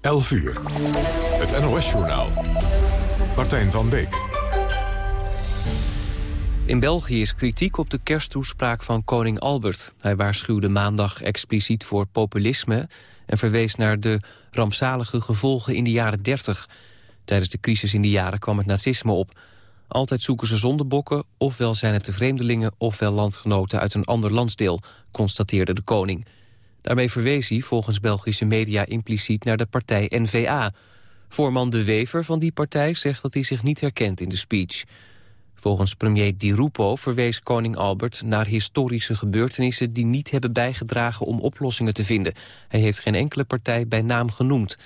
11 uur. Het NOS-journaal. Martijn van Beek. In België is kritiek op de kersttoespraak van koning Albert. Hij waarschuwde maandag expliciet voor populisme... en verwees naar de rampzalige gevolgen in de jaren 30. Tijdens de crisis in die jaren kwam het nazisme op. Altijd zoeken ze zondebokken, ofwel zijn het de vreemdelingen... ofwel landgenoten uit een ander landsdeel, constateerde de koning. Daarmee verwees hij volgens Belgische media impliciet naar de partij N-VA. Voorman De Wever van die partij zegt dat hij zich niet herkent in de speech... Volgens premier Di Rupo verwees koning Albert naar historische gebeurtenissen die niet hebben bijgedragen om oplossingen te vinden. Hij heeft geen enkele partij bij naam genoemd.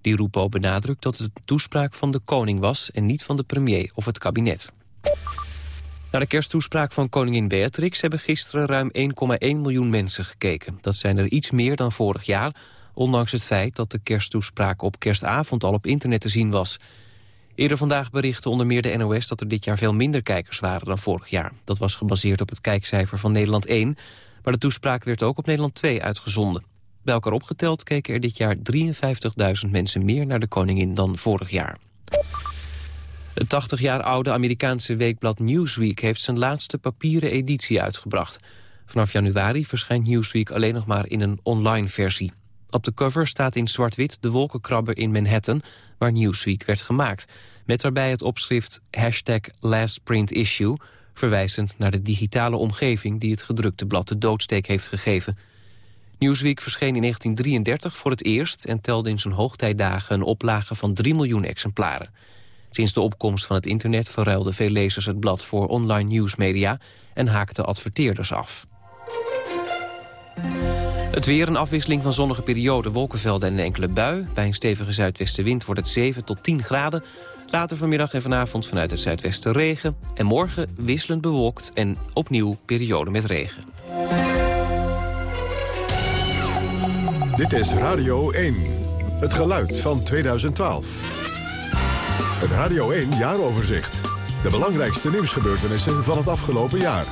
Di Rupo benadrukt dat het een toespraak van de koning was en niet van de premier of het kabinet. Naar de kersttoespraak van koningin Beatrix hebben gisteren ruim 1,1 miljoen mensen gekeken. Dat zijn er iets meer dan vorig jaar, ondanks het feit dat de kersttoespraak op kerstavond al op internet te zien was. Eerder vandaag berichtte onder meer de NOS dat er dit jaar veel minder kijkers waren dan vorig jaar. Dat was gebaseerd op het kijkcijfer van Nederland 1, maar de toespraak werd ook op Nederland 2 uitgezonden. Bij elkaar opgeteld keken er dit jaar 53.000 mensen meer naar de koningin dan vorig jaar. Het 80 jaar oude Amerikaanse weekblad Newsweek heeft zijn laatste papieren editie uitgebracht. Vanaf januari verschijnt Newsweek alleen nog maar in een online versie. Op de cover staat in zwart-wit de wolkenkrabber in Manhattan... waar Newsweek werd gemaakt. Met daarbij het opschrift hashtag lastprintissue... verwijzend naar de digitale omgeving... die het gedrukte blad de doodsteek heeft gegeven. Newsweek verscheen in 1933 voor het eerst... en telde in zijn hoogtijdagen een oplage van 3 miljoen exemplaren. Sinds de opkomst van het internet verruilden veel lezers het blad... voor online nieuwsmedia en haakten adverteerders af. Het weer een afwisseling van zonnige perioden, wolkenvelden en enkele bui. Bij een stevige zuidwestenwind wordt het 7 tot 10 graden. Later vanmiddag en vanavond vanuit het zuidwesten regen. En morgen wisselend bewolkt en opnieuw periode met regen. Dit is Radio 1. Het geluid van 2012. Het Radio 1 jaaroverzicht. De belangrijkste nieuwsgebeurtenissen van het afgelopen jaar.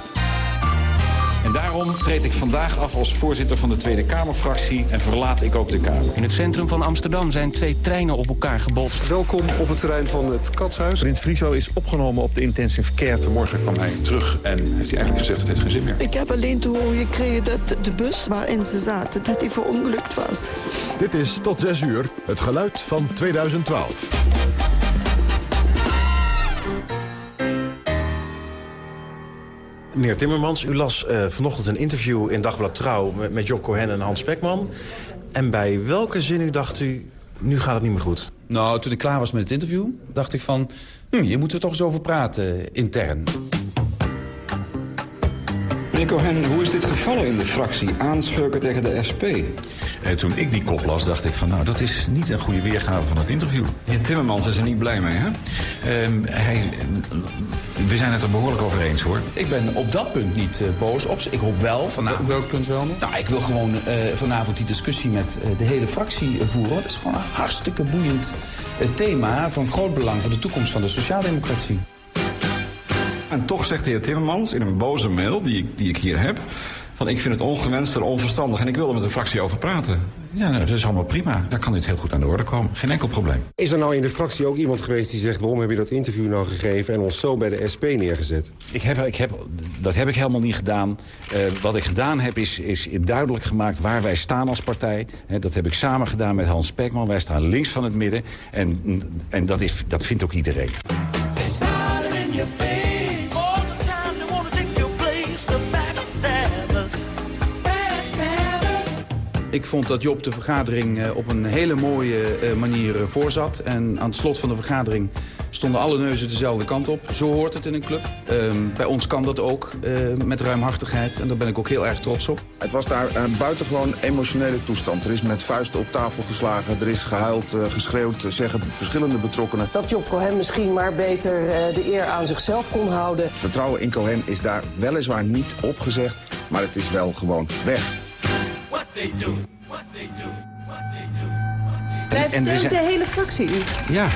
En daarom treed ik vandaag af als voorzitter van de Tweede Kamerfractie... en verlaat ik ook de Kamer. In het centrum van Amsterdam zijn twee treinen op elkaar gebotst. Welkom op het terrein van het Katshuis. Prins Friso is opgenomen op de intensive care. Vanmorgen kwam hij terug en heeft hij eigenlijk gezegd... dat het geen zin meer. Ik heb alleen te horen gekregen dat de bus waarin ze zaten... dat die verongelukt was. Dit is tot 6 uur het geluid van 2012. Meneer Timmermans, u las uh, vanochtend een interview in Dagblad Trouw... met, met Job Cohen en Hans Spekman. En bij welke zin u dacht u, nu gaat het niet meer goed? Nou, toen ik klaar was met het interview, dacht ik van... Hm, hier moeten we toch eens over praten, intern. Meneer Cohen, hoe is dit gevallen in de fractie? Aanschurken tegen de SP? En eh, toen ik die kop las, dacht ik van... nou, dat is niet een goede weergave van het interview. Heer Timmermans is er niet blij mee, hè? Hij, we zijn het er behoorlijk over eens, hoor. Ik ben op dat punt niet uh, boos op ze. Ik hoop wel vanavond... Welk punt wel nog? Nou, ik wil gewoon uh, vanavond die discussie met de hele fractie voeren. Want het is gewoon een hartstikke boeiend thema... van groot belang voor de toekomst van de sociaaldemocratie. En toch zegt de heer Timmermans in een boze mail die ik, die ik hier heb... van ik vind het ongewenst en onverstandig en ik wil er met de fractie over praten. Ja, nou, dat is allemaal prima. Daar kan dit heel goed aan de orde komen. Geen enkel probleem. Is er nou in de fractie ook iemand geweest die zegt... waarom heb je dat interview nou gegeven en ons zo bij de SP neergezet? Ik heb, ik heb, dat heb ik helemaal niet gedaan. Uh, wat ik gedaan heb is, is duidelijk gemaakt waar wij staan als partij. He, dat heb ik samen gedaan met Hans Spekman. Wij staan links van het midden. En, en dat, is, dat vindt ook iedereen. Ik vond dat Job de vergadering eh, op een hele mooie eh, manier eh, voorzat. En aan het slot van de vergadering stonden alle neuzen dezelfde kant op. Zo hoort het in een club. Ehm, bij ons kan dat ook met ruimhartigheid. En daar ben ik ook heel erg trots op. Het was daar een buitengewoon emotionele toestand. Er is met vuisten op tafel geslagen. Er is gehuild, geschreeuwd, zeggen verschillende betrokkenen. Dat Job Cohen misschien maar beter de eer aan zichzelf kon houden. Vertrouwen in Cohen is daar weliswaar niet opgezegd. Maar het is wel gewoon weg. Blijft steunt de hele fractie u? Ja,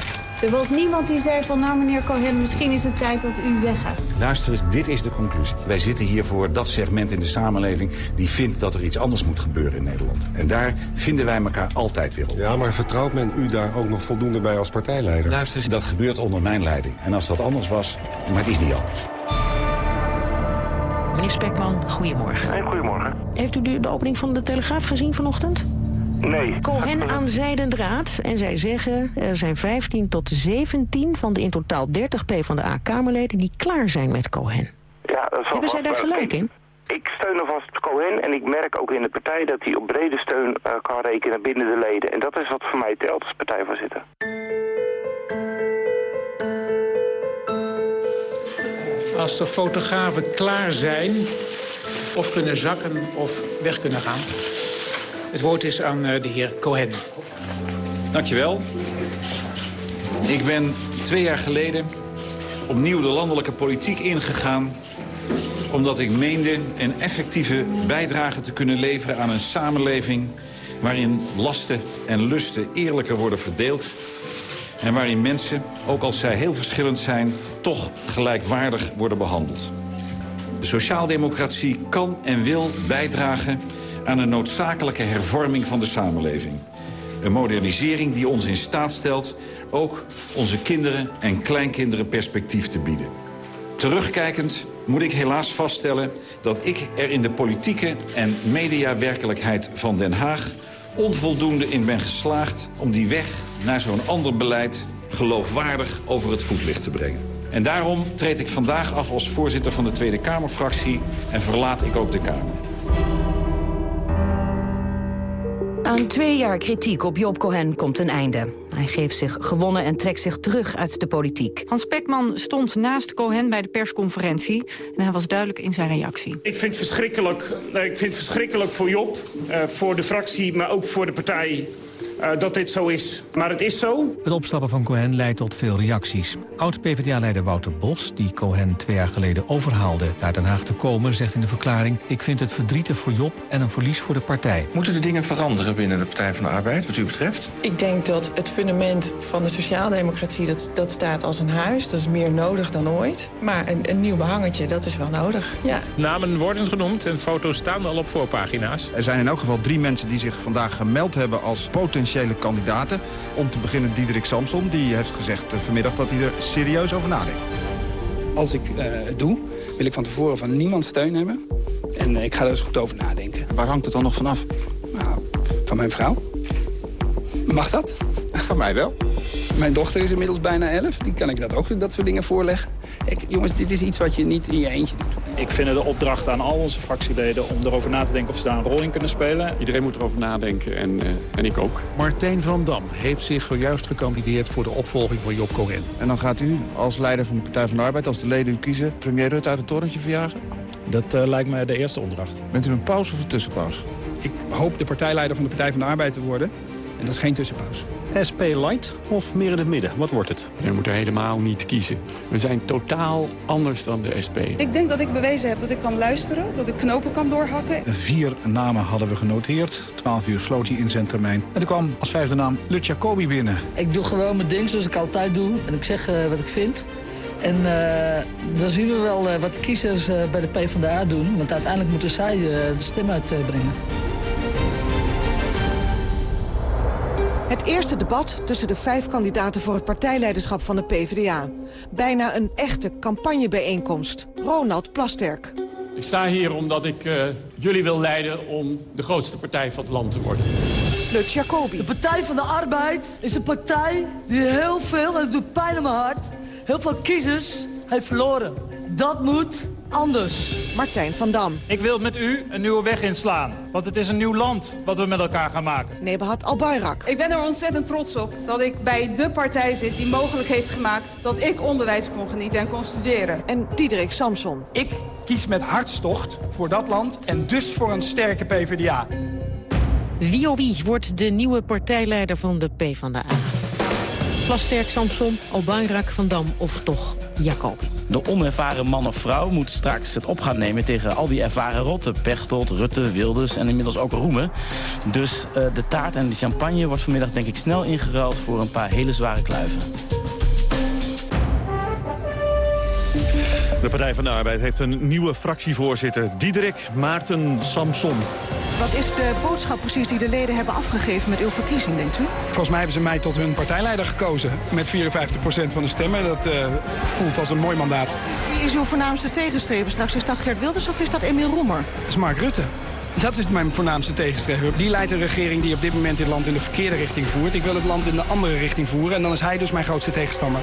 Er was niemand die zei van nou meneer Cohen, misschien is het tijd dat u weggaat. Luister eens, dit is de conclusie. Wij zitten hier voor dat segment in de samenleving... die vindt dat er iets anders moet gebeuren in Nederland. En daar vinden wij elkaar altijd weer op. Ja, maar vertrouwt men u daar ook nog voldoende bij als partijleider? Luister eens, dat gebeurt onder mijn leiding. En als dat anders was, maar het is niet anders. Meneer Spekman, goedemorgen. Hey, goedemorgen. Heeft u de, opening van de Telegraaf gezien vanochtend? Nee. Cohen aan zijdend En zij zeggen er zijn 15 tot 17 van de in totaal 30 P van de A-Kamerleden... die klaar zijn met Cohen. Ja, dat is Hebben zij daar gelijk in? Ik steun alvast Cohen en ik merk ook in de partij dat hij op brede steun uh, kan rekenen binnen de leden. En dat is wat voor mij telt als partijvoorzitter. Als de fotografen klaar zijn, of kunnen zakken of weg kunnen gaan. Het woord is aan de heer Cohen. Dankjewel. Ik ben twee jaar geleden opnieuw de landelijke politiek ingegaan... omdat ik meende een effectieve bijdrage te kunnen leveren aan een samenleving... waarin lasten en lusten eerlijker worden verdeeld... en waarin mensen, ook als zij heel verschillend zijn... toch gelijkwaardig worden behandeld. De sociaaldemocratie kan en wil bijdragen aan een noodzakelijke hervorming van de samenleving. Een modernisering die ons in staat stelt ook onze kinderen en kleinkinderen perspectief te bieden. Terugkijkend moet ik helaas vaststellen dat ik er in de politieke en mediawerkelijkheid van Den Haag onvoldoende in ben geslaagd om die weg naar zo'n ander beleid geloofwaardig over het voetlicht te brengen. En daarom treed ik vandaag af als voorzitter van de Tweede Kamerfractie en verlaat ik ook de Kamer. Aan twee jaar kritiek op Job Cohen komt een einde. Hij geeft zich gewonnen en trekt zich terug uit de politiek. Hans Pekman stond naast Cohen bij de persconferentie... en hij was duidelijk in zijn reactie. Ik vind het verschrikkelijk, ik vind het verschrikkelijk voor Job, uh, voor de fractie... maar ook voor de partij uh, dat dit zo is. Maar het is zo. Het opstappen van Cohen leidt tot veel reacties. Oud-PVDA-leider Wouter Bos, die Cohen twee jaar geleden overhaalde naar Den Haag te komen, zegt in de verklaring... ik vind het verdrietig voor Job en een verlies voor de partij. Moeten de dingen veranderen binnen de Partij van de Arbeid, wat u betreft? Ik denk dat het fundament van de sociaaldemocratie, dat, dat staat als een huis. Dat is meer nodig dan ooit. Maar een, een nieuw behangetje, dat is wel nodig, ja. Namen worden genoemd en foto's staan al op voorpagina's. Er zijn in elk geval drie mensen die zich vandaag gemeld hebben als potentieel potentiële kandidaten. Om te beginnen Diederik Samson, die heeft gezegd eh, vanmiddag dat hij er serieus over nadenkt. Als ik uh, het doe, wil ik van tevoren van niemand steun hebben. En uh, ik ga er eens goed over nadenken. Waar hangt het dan nog vanaf? Nou, van mijn vrouw. Mag dat? Van mij wel. Mijn dochter is inmiddels bijna elf. Die kan ik dat ook dat soort dingen voorleggen. Ik, jongens, dit is iets wat je niet in je eentje doet. Ik vind het de opdracht aan al onze fractieleden om erover na te denken of ze daar een rol in kunnen spelen. Iedereen moet erover nadenken en, uh, en ik ook. Martijn van Dam heeft zich zojuist gekandideerd voor de opvolging van Job Cohen. En dan gaat u als leider van de Partij van de Arbeid, als de leden u kiezen, premier Rutte uit het torentje verjagen? Dat uh, lijkt mij de eerste opdracht. Bent u een pauze of een tussenpauze? Ik hoop de partijleider van de Partij van de Arbeid te worden. En dat is geen tussenpauze. SP Light of meer in het midden? Wat wordt het? We moeten helemaal niet kiezen. We zijn totaal anders dan de SP. Ik denk dat ik bewezen heb dat ik kan luisteren, dat ik knopen kan doorhakken. Vier namen hadden we genoteerd. Twaalf uur sloot hij in zijn termijn. En er kwam als vijfde naam Lut Jacobi binnen. Ik doe gewoon mijn ding zoals ik altijd doe. En ik zeg uh, wat ik vind. En uh, dan zien we wel uh, wat de kiezers bij de PvdA doen. Want uiteindelijk moeten zij de stem uitbrengen. Het eerste debat tussen de vijf kandidaten voor het partijleiderschap van de PvdA. Bijna een echte campagnebijeenkomst. Ronald Plasterk. Ik sta hier omdat ik uh, jullie wil leiden om de grootste partij van het land te worden. Lut Jacobi. De Partij van de Arbeid is een partij die heel veel, en het doet pijn in mijn hart... heel veel kiezers heeft verloren. Dat moet anders. Martijn van Dam. Ik wil met u een nieuwe weg inslaan. Want het is een nieuw land wat we met elkaar gaan maken. Nebahat Albayrak. Ik ben er ontzettend trots op dat ik bij de partij zit die mogelijk heeft gemaakt... dat ik onderwijs kon genieten en kon studeren. En Diederik Samson. Ik kies met hartstocht voor dat land en dus voor een sterke PvdA. Wie of wie wordt de nieuwe partijleider van de PvdA? Plasterk, Samson, Albayrak, Van Dam of toch Jacobi? De onervaren man of vrouw moet straks het op gaan nemen tegen al die ervaren rotten. Pechtold, Rutte, Wilders en inmiddels ook Roemen. Dus eh, de taart en de champagne wordt vanmiddag denk ik snel ingeruild voor een paar hele zware kluiven. De Partij van de Arbeid heeft een nieuwe fractievoorzitter, Diederik Maarten Samson. Wat is de boodschap precies die de leden hebben afgegeven met uw verkiezing, denkt u? Volgens mij hebben ze mij tot hun partijleider gekozen. Met 54% van de stemmen. Dat eh, voelt als een mooi mandaat. Wie is uw voornaamste tegenstrever straks? Is dat Gert Wilders of is dat Emiel Roemer? Dat is Mark Rutte. Dat is mijn voornaamste tegenstrever. Die leidt een regering die op dit moment dit land in de verkeerde richting voert. Ik wil het land in de andere richting voeren. En dan is hij dus mijn grootste tegenstander.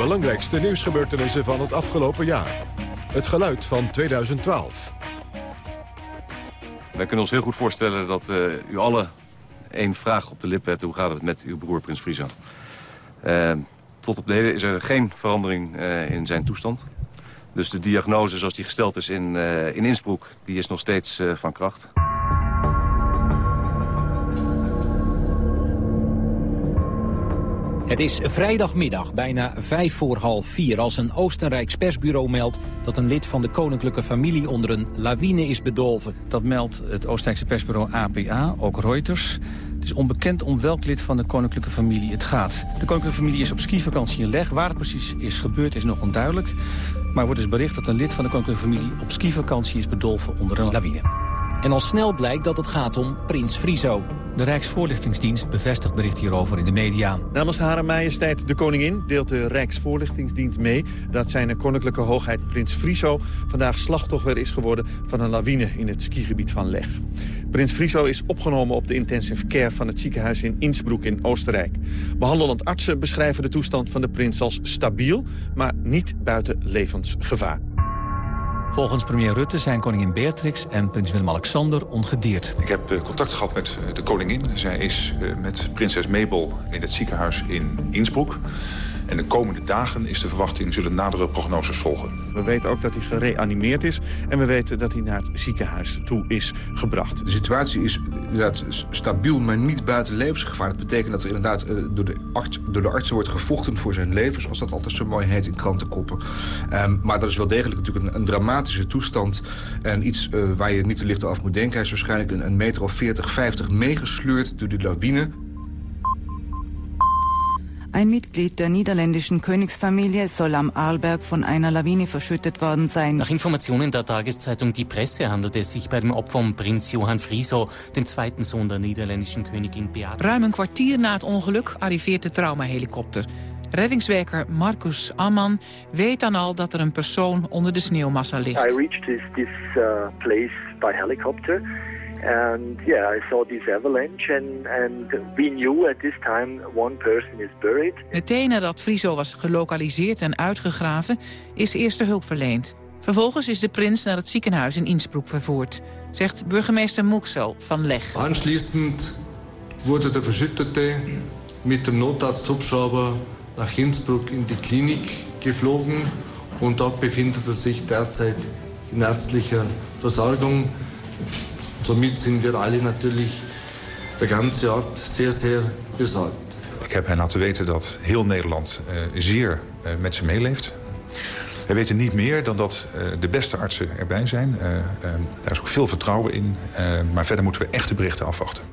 belangrijkste nieuwsgebeurtenissen van het afgelopen jaar. Het geluid van 2012. Wij kunnen ons heel goed voorstellen dat eh, u alle één vraag op de lippen hebt. Hoe gaat het met uw broer Prins Friso? Eh, tot op de heden is er geen verandering eh, in zijn toestand. Dus de diagnose zoals die gesteld is in, in Innsbruck, die is nog steeds van kracht. Het is vrijdagmiddag, bijna vijf voor half vier... als een Oostenrijks persbureau meldt dat een lid van de koninklijke familie... onder een lawine is bedolven. Dat meldt het Oostenrijkse persbureau APA, ook Reuters. Het is onbekend om welk lid van de koninklijke familie het gaat. De koninklijke familie is op skivakantie in Leg. Waar het precies is gebeurd is nog onduidelijk. Maar wordt dus bericht dat een lid van de koninklijke familie... op skivakantie is bedolven onder een lawine. En al snel blijkt dat het gaat om prins Friso. De Rijksvoorlichtingsdienst bevestigt bericht hierover in de media. Namens Hare Majesteit de Koningin deelt de Rijksvoorlichtingsdienst mee... dat zijn koninklijke hoogheid prins Friso vandaag slachtoffer is geworden... van een lawine in het skigebied van Leg. Prins Friso is opgenomen op de intensive care van het ziekenhuis in Innsbruck in Oostenrijk. Behandelend artsen beschrijven de toestand van de prins als stabiel... maar niet buiten levensgevaar. Volgens premier Rutte zijn koningin Beatrix en prins Willem-Alexander ongedeerd. Ik heb eh, contact gehad met eh, de koningin. Zij is eh, met prinses Mabel in het ziekenhuis in Innsbruck. En de komende dagen is de verwachting zullen nadere prognoses volgen. We weten ook dat hij gereanimeerd is en we weten dat hij naar het ziekenhuis toe is gebracht. De situatie is inderdaad stabiel, maar niet buiten levensgevaar. Dat betekent dat er inderdaad door, de arts, door de artsen wordt gevochten voor zijn leven... zoals dat altijd zo mooi heet in krantenkoppen. Um, maar dat is wel degelijk natuurlijk een, een dramatische toestand. En iets uh, waar je niet te licht af moet denken. Hij is waarschijnlijk een, een meter of 40, 50 meegesleurd door die lawine... Ein Mitglied der niederländischen Königsfamilie soll am Arlberg von einer Lawine verschüttet worden sein. Nach Informationen der Tageszeitung Die Presse handelt es sich bei dem Opfer um Prins Johann Friso, den zweiten Sohn der niederländischen Königin Beatrix. Ruim een kwartier na het ongeluk arriveert de traumahelikopter. Reddingswerker Marcus Amman weet dan al dat er een persoon onder de sneeuwmassa ligt. I reached this, this uh, place by helicopter. And yeah, I saw this avalanche and, and we knew at this time one person is buried. Meteen nadat Friso was gelokaliseerd en uitgegraven, is eerste hulp verleend. Vervolgens is de prins naar het ziekenhuis in Innsbruck vervoerd, zegt burgemeester Muxel van Leg. Anschließend wurde der Verschüttete mit dem Notarzthubschrauber nach Innsbruck in die Klinik geflogen und dort befindet er sich derzeit in ärztlicher Versorgung. Somit sind wir alle natürlich, de ganze Ort, zeer, zeer bezorgd. Ik heb hen laten weten dat heel Nederland uh, zeer uh, met ze meeleeft. We weten niet meer dan dat uh, de beste artsen erbij zijn. daar is ook veel vertrouwen in. maar verder moeten we echte berichten afwachten.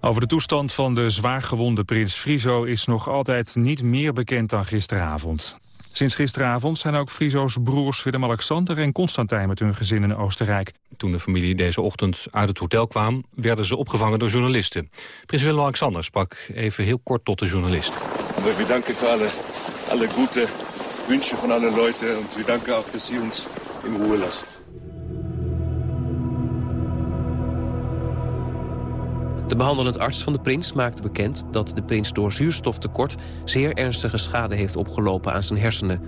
Over de toestand van de zwaargewonde prins Friso is nog altijd niet meer bekend dan gisteravond. Sinds gisteravond zijn ook Friso's broers Willem-Alexander en Constantijn met hun gezin in Oostenrijk. Toen de familie deze ochtend uit het hotel kwam, werden ze opgevangen door journalisten. Prins Willem-Alexander sprak even heel kort tot de journalist. We bedanken voor alle, alle goede wensen van alle Leute en we danken ook dat ze ons in Ruhe lassen. De behandelend arts van de prins maakte bekend dat de prins door zuurstoftekort zeer ernstige schade heeft opgelopen aan zijn hersenen.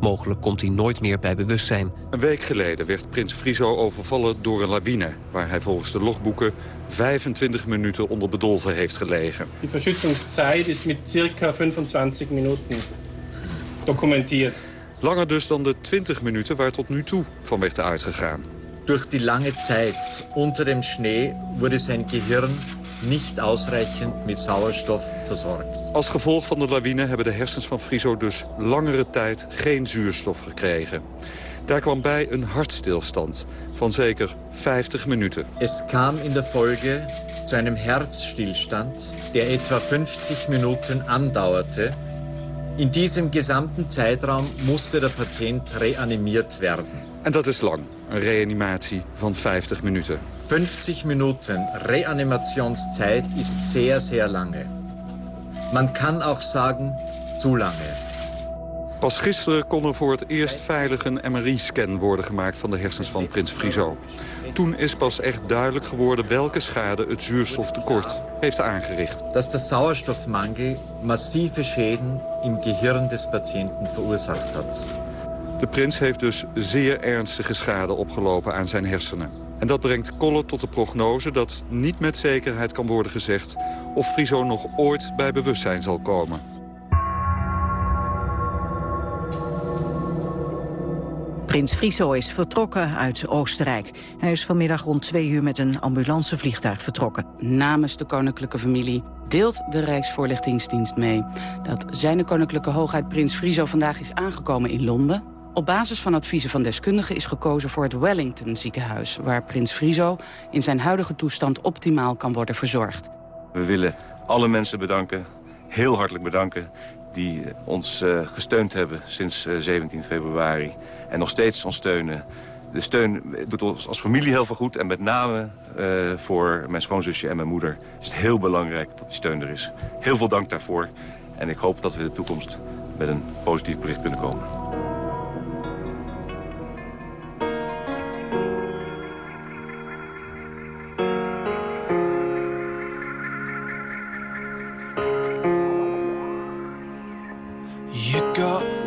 Mogelijk komt hij nooit meer bij bewustzijn. Een week geleden werd prins Friso overvallen door een lawine... waar hij volgens de logboeken 25 minuten onder bedolven heeft gelegen. De verschuttungstijd is met circa 25 minuten documentiert. Langer dus dan de 20 minuten waar tot nu toe van werd uitgegaan. Door die lange tijd onder dem Schnee wurde zijn Gehirn niet ausreichend met sauerstoff verzorgd. Als gevolg van de lawine hebben de hersens van Friso dus langere tijd geen zuurstof gekregen. Daar kwam bij een hartstilstand van zeker 50 minuten. Het kwam in de Folge zu einem Herzstillstand, der etwa 50 Minuten andauerte. In diesem gesamten Zeitraum musste der Patient reanimiert werden. En dat is lang, een reanimatie van 50 minuten. 50 Minuten Reanimationszeit ist sehr, sehr lange. Man kann auch sagen, zu lange. Pas gisteren kon er voor het eerst veilig een MRI-scan worden gemaakt van de hersens van prins Friso. Toen is pas echt duidelijk geworden welke schade het zuurstoftekort heeft aangericht. Dat de Sauerstoffmangel massieve schäden im Gehirn des Patienten verursacht hat. De prins heeft dus zeer ernstige schade opgelopen aan zijn hersenen. En dat brengt Kolle tot de prognose dat niet met zekerheid kan worden gezegd... of Friso nog ooit bij bewustzijn zal komen. Prins Friso is vertrokken uit Oostenrijk. Hij is vanmiddag rond twee uur met een ambulancevliegtuig vertrokken. Namens de koninklijke familie deelt de Rijksvoorlichtingsdienst mee... dat zijn koninklijke hoogheid Prins Friso vandaag is aangekomen in Londen. Op basis van adviezen van deskundigen is gekozen voor het Wellington ziekenhuis... waar Prins Friso in zijn huidige toestand optimaal kan worden verzorgd. We willen alle mensen bedanken, heel hartelijk bedanken die ons uh, gesteund hebben sinds uh, 17 februari. En nog steeds ons steunen. De steun doet ons als familie heel veel goed. En met name voor mijn schoonzusje en mijn moeder is het heel belangrijk dat die steun er is. Heel veel dank daarvoor. En ik hoop dat we in de toekomst met een positief bericht kunnen komen. you go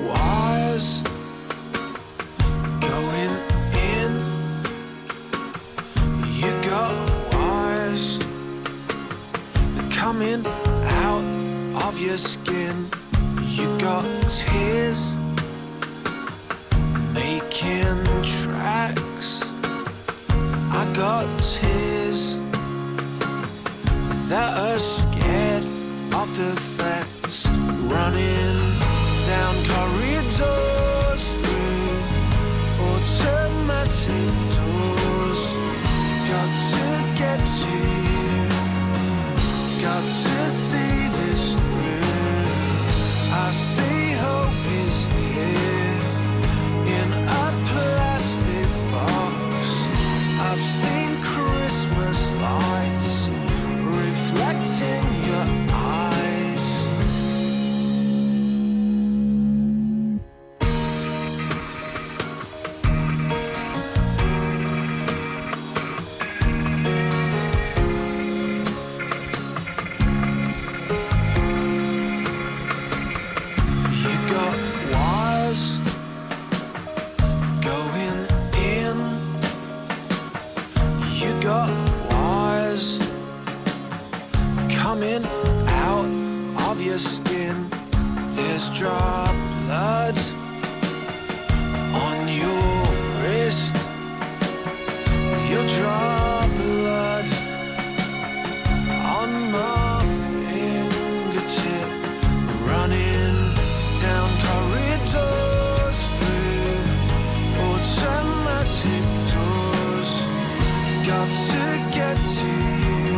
get to you.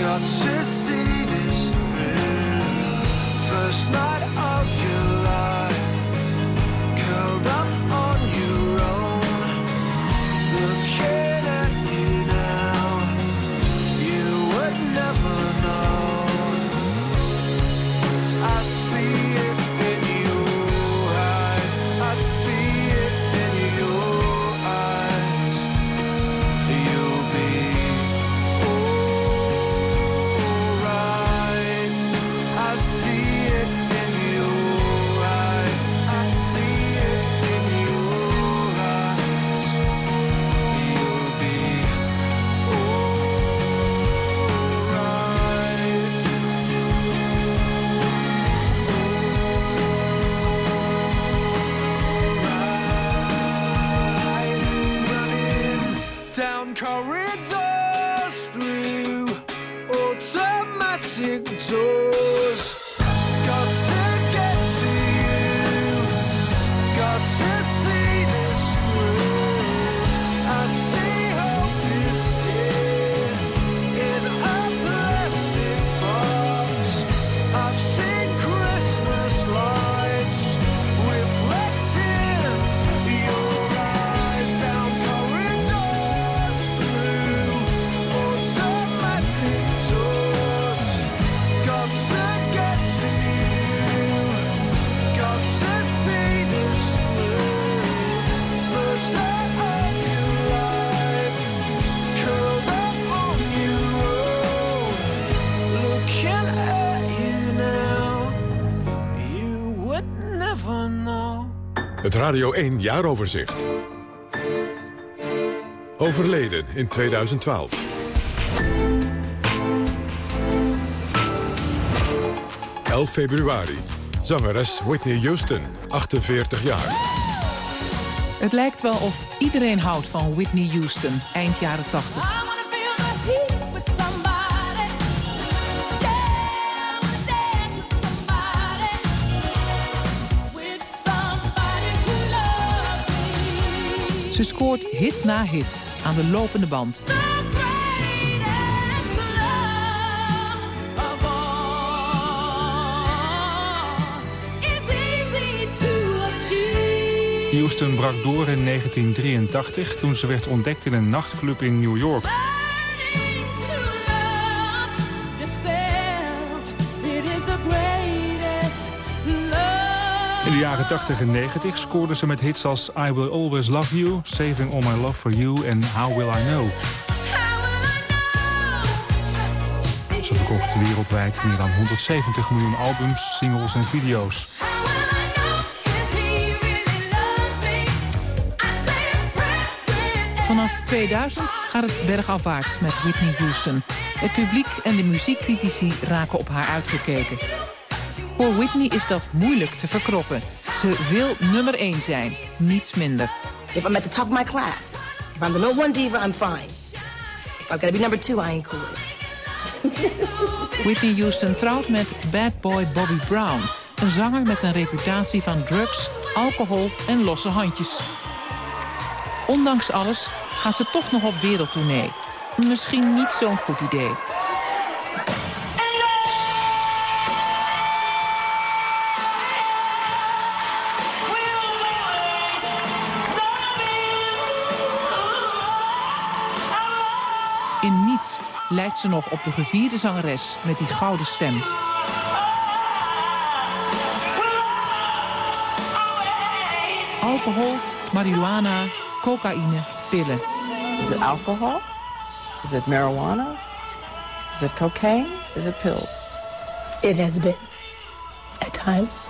Got to see this through. First night I career. Het Radio 1 Jaaroverzicht. Overleden in 2012. ...11 februari. Zangeres Whitney Houston, 48 jaar. Het lijkt wel of iedereen houdt van Whitney Houston, eind jaren 80. Ze scoort hit na hit aan de lopende band. Houston brak door in 1983 toen ze werd ontdekt in een nachtclub in New York. De jaren 80 en 90 scoorde ze met hits als I Will Always Love You, Saving All My Love For You en How Will I Know. Ze verkocht wereldwijd meer dan 170 miljoen albums, singles en video's. Vanaf 2000 gaat het bergafwaarts met Whitney Houston. Het publiek en de muziekcritici raken op haar uitgekeken. Voor Whitney is dat moeilijk te verkroppen. Ze wil nummer 1 zijn, niets minder. If I'm at the top of my class, if I'm the number one diva, I'm fine. If I've got to be number two, I ain't cool. Whitney Houston trouwt met bad boy Bobby Brown. Een zanger met een reputatie van drugs, alcohol en losse handjes. Ondanks alles gaat ze toch nog op wereldtournee. Misschien niet zo'n goed idee. Lijkt ze nog op de gevierde zangeres met die gouden stem. Alcohol, marihuana, cocaïne, pillen. Is it alcohol? Is it marijuana? Is it cocaine? Is it pills? It has been. At times.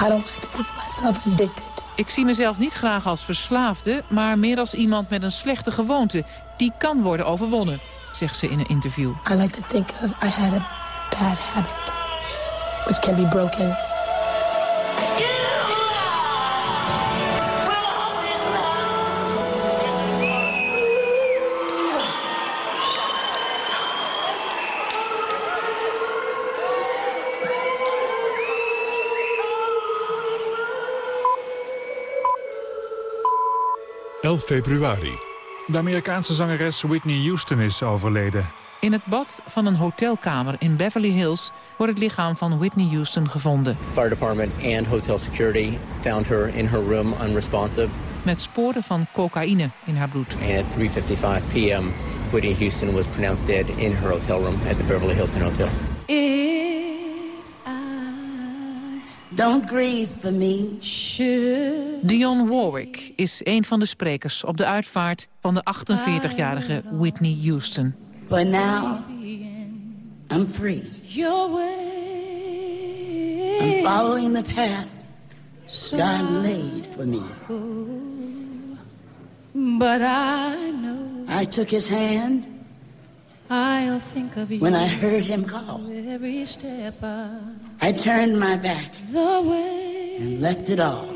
I don't like to think of myself addicted. Ik zie mezelf niet graag als verslaafde, maar meer als iemand met een slechte gewoonte. Die kan worden overwonnen, zegt ze in een interview. I like to think of I had a bad habit, which can be broken. februari. De Amerikaanse zangeres Whitney Houston is overleden. In het bad van een hotelkamer in Beverly Hills wordt het lichaam van Whitney Houston gevonden. Fire department and hotel security found her in her room unresponsive. Met sporen van cocaïne in haar bloed. And at 3:55 p.m. Whitney Houston was pronounced dead in her hotel room at the Beverly Hilton Hotel. Don't grieve for me. Dionne Warwick is een van de sprekers op de uitvaart van de 48-jarige Whitney Houston. But now, I'm free. I'm following the path God laid for me. But I know I took his hand I'll think of you when I heard him call. every step of I turned my back and left it all.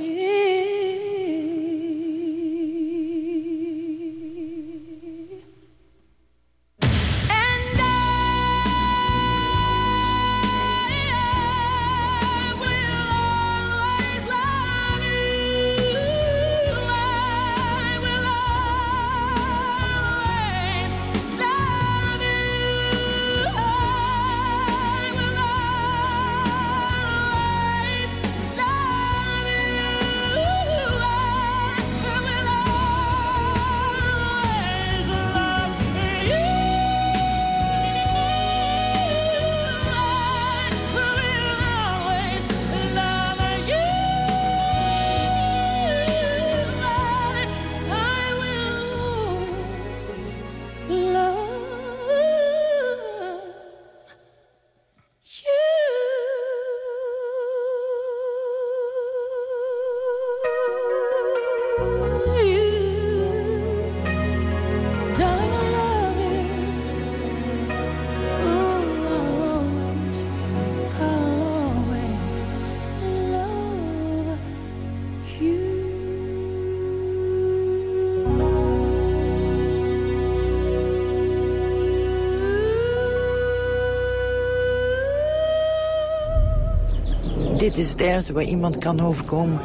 Dit is het ergste waar iemand kan overkomen.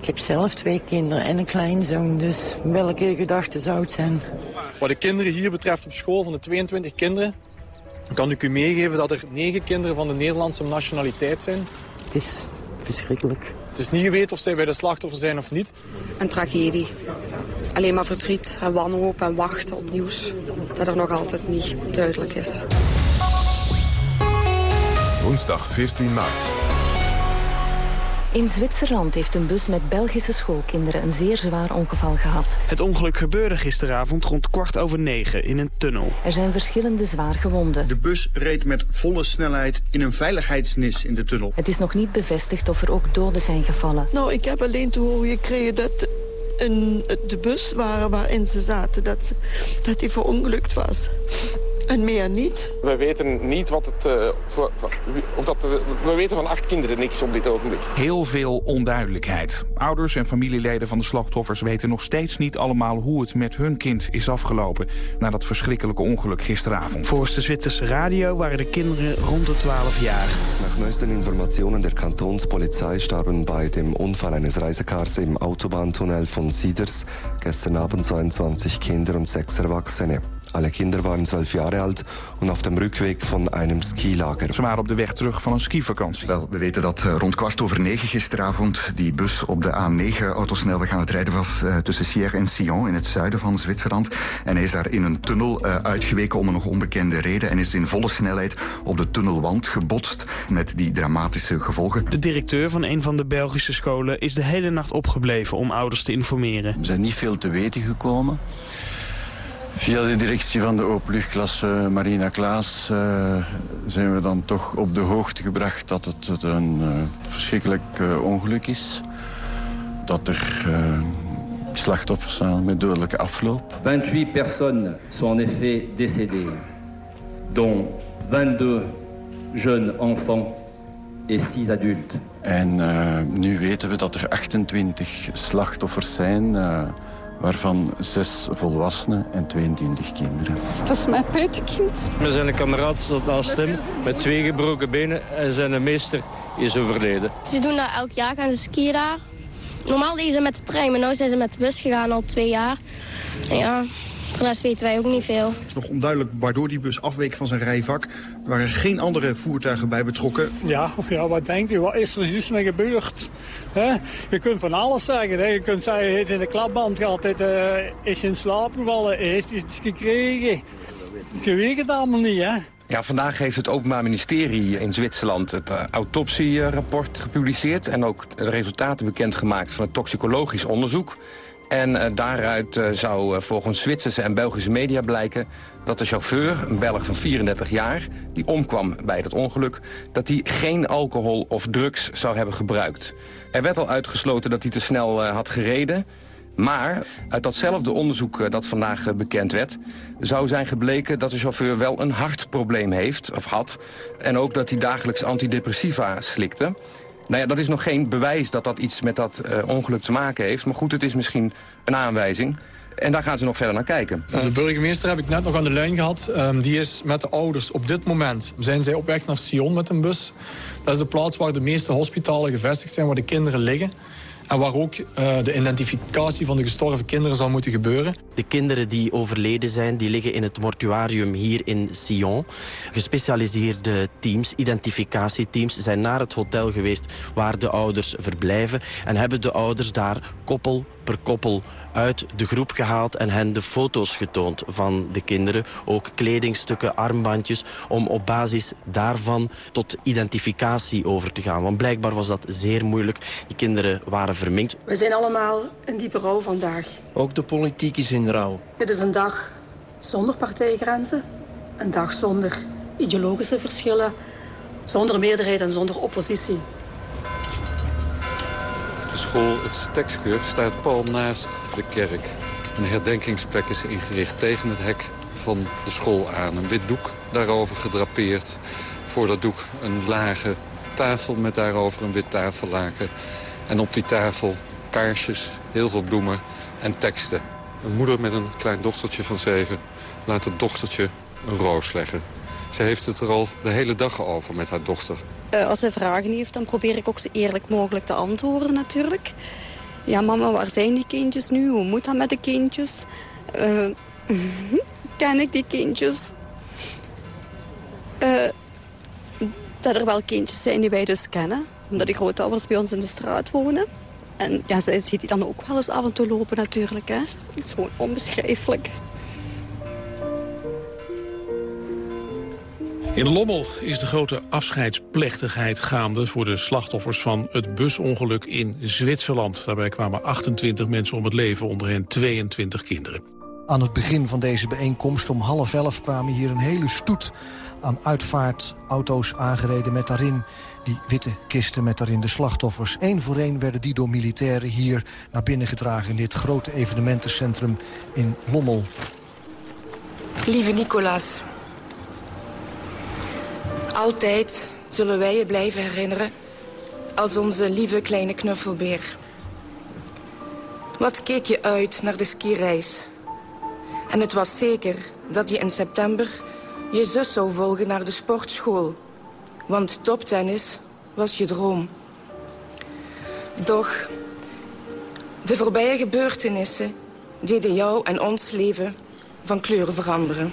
Ik heb zelf twee kinderen en een kleinzoon, dus welke gedachte zou het zijn? Wat de kinderen hier betreft op school, van de 22 kinderen... kan ik u meegeven dat er 9 kinderen van de Nederlandse nationaliteit zijn. Het is verschrikkelijk. Het is niet geweten of zij bij de slachtoffer zijn of niet. Een tragedie. Alleen maar verdriet en wanhoop en wachten op nieuws dat er nog altijd niet duidelijk is. Woensdag 14 maart. In Zwitserland heeft een bus met Belgische schoolkinderen een zeer zwaar ongeval gehad. Het ongeluk gebeurde gisteravond rond kwart over negen in een tunnel. Er zijn verschillende zwaar gewonden. De bus reed met volle snelheid in een veiligheidsnis in de tunnel. Het is nog niet bevestigd of er ook doden zijn gevallen. Nou, ik heb alleen te horen gekregen dat een, de bus waar, waarin ze zaten, dat, dat die verongelukt was. En meer niet. We weten niet wat het... Uh, voor, of dat, we weten van acht kinderen niks op dit ogenblik. Heel veel onduidelijkheid. Ouders en familieleden van de slachtoffers weten nog steeds niet allemaal hoe het met hun kind is afgelopen. Na dat verschrikkelijke ongeluk gisteravond. Volgens de Zwitserse radio waren de kinderen rond de 12 jaar. Nach neuesten Informationen der Kantonspolizei starben bei dem Unfall eines Reisekars im Autobahntunnel von Sieders gestern Abend 22 Kinder und sechs Erwachsene. Alle Kinder waren 12 jaar oud en op de rückweg van een skilager. Ze waren op de weg terug van een skivakantie. Wel, we weten dat uh, rond kwart over negen gisteravond die bus op de A9 autosnelweg aan het rijden was uh, tussen Sierre en Sion in het zuiden van Zwitserland. En hij is daar in een tunnel uh, uitgeweken om een nog onbekende reden en is in volle snelheid op de tunnelwand gebotst met die dramatische gevolgen. De directeur van een van de Belgische scholen is de hele nacht opgebleven om ouders te informeren. We zijn niet veel te weten gekomen. Via de directie van de openluchtklasse Marina Klaas uh, zijn we dan toch op de hoogte gebracht dat het een uh, verschrikkelijk uh, ongeluk is. Dat er slachtoffers zijn met dodelijke afloop. 28 personnes sont en effet décédées, dont 22 jeunes enfants et 6 adultes. En nu weten we dat er 28 slachtoffers zijn waarvan zes volwassenen en 22 kinderen. Dat is mijn petekind. We zijn een kameraad zat naast hem met twee gebroken benen en zijn meester is overleden. Ze doen dat elk jaar, gaan ze skiën daar. Normaal deden ze met de trein, maar nu zijn ze met de bus gegaan al twee jaar. En ja, rest weten wij ook niet veel. Het is nog onduidelijk waardoor die bus afweek van zijn rijvak. Er waren geen andere voertuigen bij betrokken. Ja, ja wat denk je? Wat is er juist mee gebeurd? He? Je kunt van alles zeggen. Hè? Je kunt zeggen, hij heeft in de klapband gehad, hij uh, is in slaap gevallen, hij heeft iets gekregen. Je weet het allemaal niet, hè? Ja, vandaag heeft het Openbaar Ministerie in Zwitserland het uh, autopsierapport gepubliceerd... en ook de resultaten bekendgemaakt van het toxicologisch onderzoek. En uh, daaruit uh, zou uh, volgens Zwitserse en Belgische media blijken... dat de chauffeur, een Belg van 34 jaar, die omkwam bij dat ongeluk... dat hij geen alcohol of drugs zou hebben gebruikt. Er werd al uitgesloten dat hij te snel had gereden... Maar uit datzelfde onderzoek dat vandaag bekend werd... zou zijn gebleken dat de chauffeur wel een hartprobleem heeft, of had... en ook dat hij dagelijks antidepressiva slikte... Nou ja, dat is nog geen bewijs dat dat iets met dat uh, ongeluk te maken heeft. Maar goed, het is misschien een aanwijzing. En daar gaan ze nog verder naar kijken. De burgemeester heb ik net nog aan de lijn gehad. Um, die is met de ouders. Op dit moment zijn zij op weg naar Sion met een bus. Dat is de plaats waar de meeste hospitalen gevestigd zijn, waar de kinderen liggen. En waar ook uh, de identificatie van de gestorven kinderen zal moeten gebeuren. De kinderen die overleden zijn, die liggen in het mortuarium hier in Sion. Gespecialiseerde teams, identificatieteams, zijn naar het hotel geweest waar de ouders verblijven. En hebben de ouders daar koppel koppel uit de groep gehaald en hen de foto's getoond van de kinderen. Ook kledingstukken, armbandjes, om op basis daarvan tot identificatie over te gaan. Want blijkbaar was dat zeer moeilijk. Die kinderen waren verminkt. We zijn allemaal in diepe rouw vandaag. Ook de politiek is in rouw. Dit is een dag zonder partijgrenzen. Een dag zonder ideologische verschillen. Zonder meerderheid en zonder oppositie. De school, het Stekskeur, staat pal naast de kerk. Een herdenkingsplek is ingericht tegen het hek van de school aan. Een wit doek daarover gedrapeerd. Voor dat doek een lage tafel met daarover een wit tafellaken. En op die tafel kaarsjes, heel veel bloemen en teksten. Een moeder met een klein dochtertje van zeven laat het dochtertje een roos leggen. Ze heeft het er al de hele dag over met haar dochter. Uh, als ze vragen heeft, dan probeer ik ook zo eerlijk mogelijk te antwoorden natuurlijk. Ja, mama, waar zijn die kindjes nu? Hoe moet dat met de kindjes? Uh, ken ik die kindjes? Uh, dat er wel kindjes zijn die wij dus kennen. Omdat die grootouders bij ons in de straat wonen. En ja, zij ziet die dan ook wel eens af en toe lopen natuurlijk. Hè. Het is gewoon onbeschrijfelijk. In Lommel is de grote afscheidsplechtigheid gaande... voor de slachtoffers van het busongeluk in Zwitserland. Daarbij kwamen 28 mensen om het leven, onder hen 22 kinderen. Aan het begin van deze bijeenkomst om half elf kwamen hier een hele stoet aan uitvaartauto's aangereden met daarin die witte kisten met daarin de slachtoffers. Eén voor één werden die door militairen hier naar binnen gedragen... in dit grote evenementencentrum in Lommel. Lieve Nicolaas, altijd zullen wij je blijven herinneren... als onze lieve kleine knuffelbeer. Wat keek je uit naar de skireis... En het was zeker dat je in september je zus zou volgen naar de sportschool. Want toptennis was je droom. Doch de voorbije gebeurtenissen deden jou en ons leven van kleuren veranderen.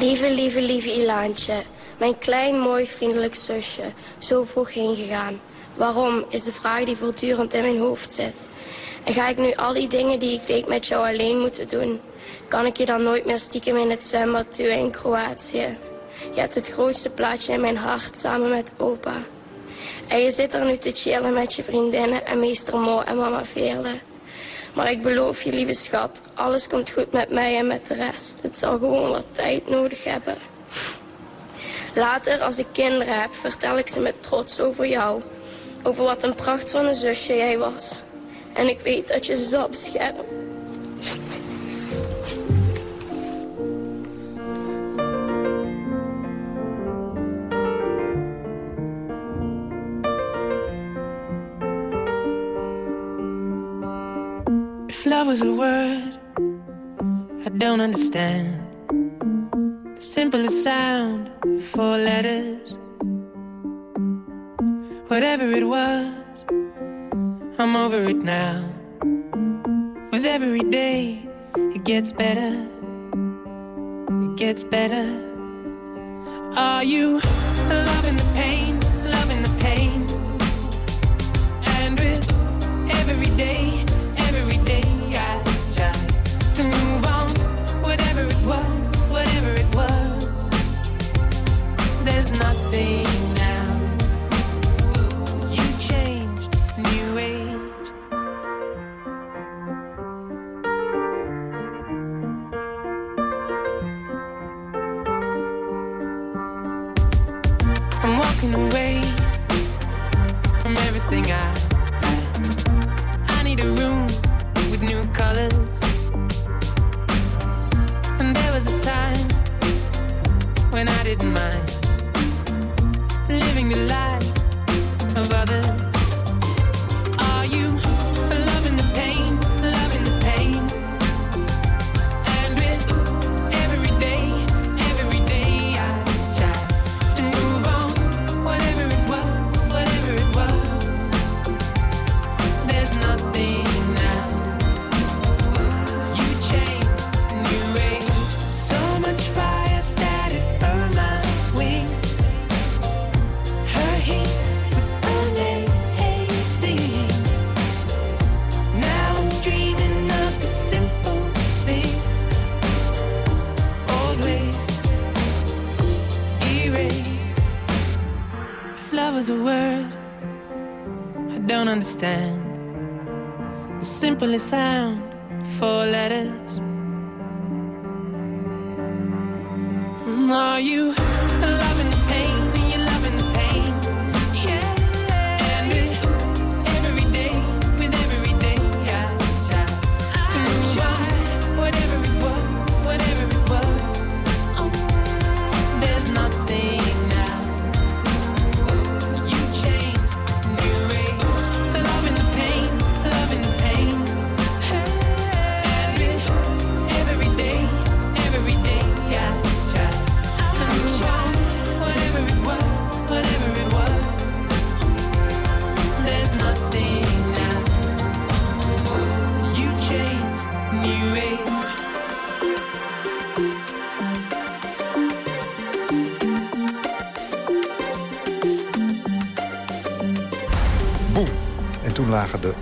Lieve, lieve, lieve Ilaantje. Mijn klein, mooi, vriendelijk zusje. Zo vroeg heen gegaan. Waarom, is de vraag die voortdurend in mijn hoofd zit. En ga ik nu al die dingen die ik deed met jou alleen moeten doen? Kan ik je dan nooit meer stiekem in het zwembad duwen in Kroatië? Je hebt het grootste plaatje in mijn hart samen met opa. En je zit er nu te chillen met je vriendinnen en meester Mo en mama Veerle. Maar ik beloof je, lieve schat, alles komt goed met mij en met de rest. Het zal gewoon wat tijd nodig hebben. Later, als ik kinderen heb, vertel ik ze met trots over jou. Over wat een pracht van een zusje jij was. En ik weet dat je ze zal beschermen. Love was a word I don't understand The simplest sound of Four letters Whatever it was I'm over it now. With every day, it gets better. It gets better. Are you loving the pain, loving the pain? And with every day, nothing.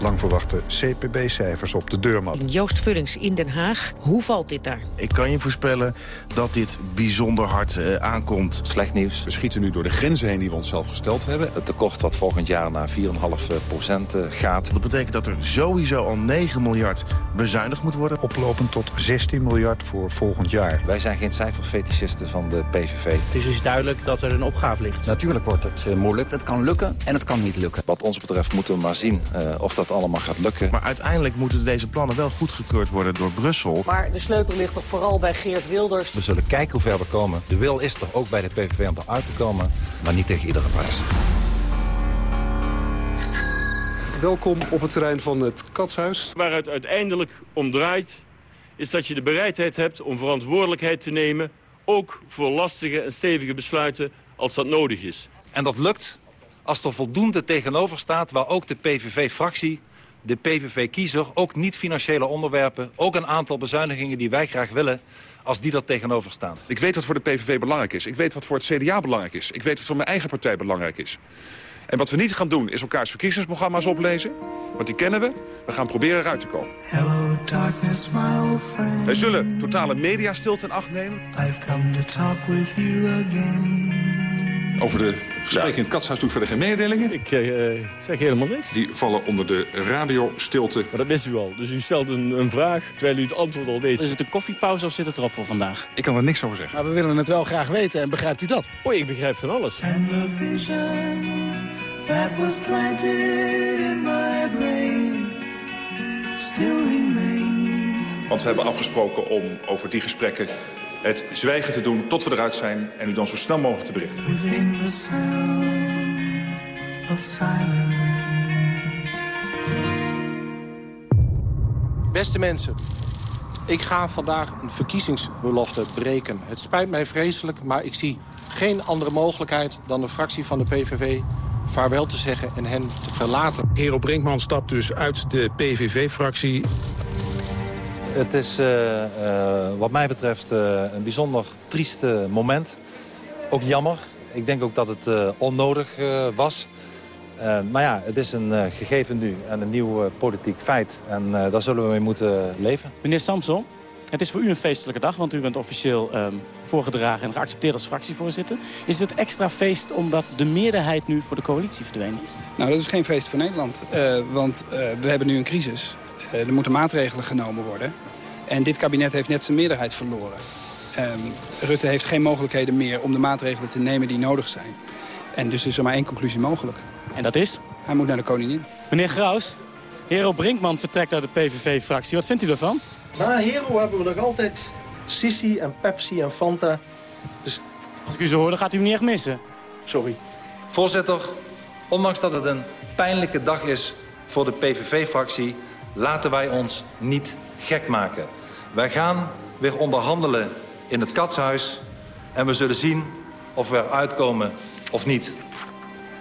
Lang verwachte CPB-cijfers op de deurmat. Joost Vullings in Den Haag. Hoe valt dit daar? Ik kan je voorspellen dat dit bijzonder hard uh, aankomt. Slecht nieuws. We schieten nu door de grenzen heen die we onszelf gesteld hebben. Het tekort wat volgend jaar naar 4,5 procent uh, gaat. Dat betekent dat er sowieso al 9 miljard bezuinigd moet worden. Oplopend tot 16 miljard voor volgend jaar. Wij zijn geen cijferfetischisten van de PVV. Het is dus duidelijk dat er een opgave ligt. Natuurlijk wordt het uh, moeilijk. Het kan lukken en het kan niet lukken. Wat ons betreft moeten we maar zien uh, of dat allemaal gaat lukken. Maar uiteindelijk moeten deze plannen wel goedgekeurd worden door Brussel. Maar de sleutel ligt toch vooral bij Geert Wilders? We zullen kijken hoe ver we komen. De wil is er ook bij de PVV om eruit te komen, maar niet tegen iedere prijs. Welkom op het terrein van het Katshuis. Waar het uiteindelijk om draait, is dat je de bereidheid hebt om verantwoordelijkheid te nemen... ook voor lastige en stevige besluiten als dat nodig is. En dat lukt als er voldoende tegenover staat waar ook de PVV-fractie, de PVV-kiezer... ook niet-financiële onderwerpen, ook een aantal bezuinigingen die wij graag willen als die dat tegenover staan. Ik weet wat voor de PVV belangrijk is. Ik weet wat voor het CDA belangrijk is. Ik weet wat voor mijn eigen partij belangrijk is. En wat we niet gaan doen is elkaars verkiezingsprogramma's oplezen. Want die kennen we. We gaan proberen eruit te komen. Hello, darkness, my old friend. Wij zullen totale mediastilte in acht nemen. I've come to talk with you again. Over de gesprekken in het katshuis doe ik verder geen mededelingen. Ik uh, zeg helemaal niks. Die vallen onder de radiostilte. Maar dat wist u al. Dus u stelt een, een, vraag terwijl u het antwoord al weet. Is het een koffiepauze of zit het erop voor vandaag? Ik kan er niks over zeggen. Maar we willen het wel graag weten en begrijpt u dat? Oh, ik begrijp van alles. And the vision that was planted in my brain still remains. Want we hebben afgesproken om over die gesprekken het zwijgen te doen tot we eruit zijn... en u dan zo snel mogelijk te berichten. Within the sound of silence. Beste mensen, ik ga vandaag een verkiezingsbelofte breken. Het spijt mij vreselijk, maar ik zie geen andere mogelijkheid... dan de fractie van de PVV vaarwel te zeggen en hen te verlaten. Hero Brinkman stapt dus uit de PVV-fractie. Het is uh, uh, wat mij betreft uh, een bijzonder triest moment. Ook jammer. Ik denk ook dat het onnodig was. maar ja, het is een gegeven nu en een nieuw politiek feit. En daar zullen we mee moeten leven. Meneer Samson, het is voor u een feestelijke dag, want u bent officieel um, voorgedragen en geaccepteerd als fractievoorzitter. Is het extra feest omdat de meerderheid nu voor de coalitie verdwenen is? Nou, dat is geen feest voor Nederland, uh, want uh, we hebben nu een crisis. Uh, er moeten maatregelen genomen worden. En dit kabinet heeft net zijn meerderheid verloren. Um, Rutte heeft geen mogelijkheden meer om de maatregelen te nemen die nodig zijn. En dus is er maar één conclusie mogelijk. En dat is? Hij moet naar de koningin. Meneer Graus, Hero Brinkman vertrekt uit de PVV-fractie. Wat vindt u daarvan? Na Hero hebben we nog altijd Sissi en Pepsi en Fanta. Dus... Als ik u zo hoor, dan gaat u hem niet echt missen. Sorry. Voorzitter, ondanks dat het een pijnlijke dag is voor de PVV-fractie... laten wij ons niet gek maken. Wij gaan weer onderhandelen in het katshuis... en we zullen zien of we eruit komen of niet.